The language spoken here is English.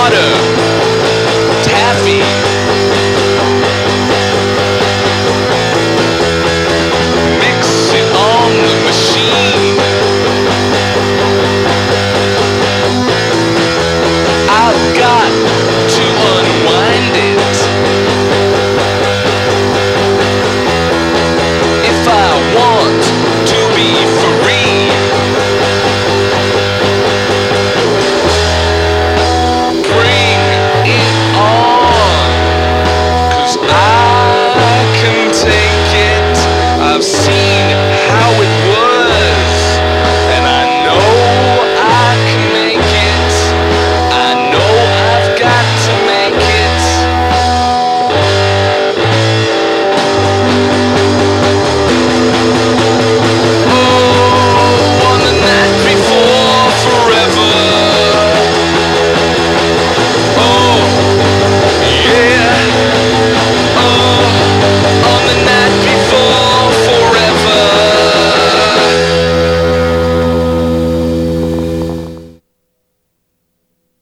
water, taffy.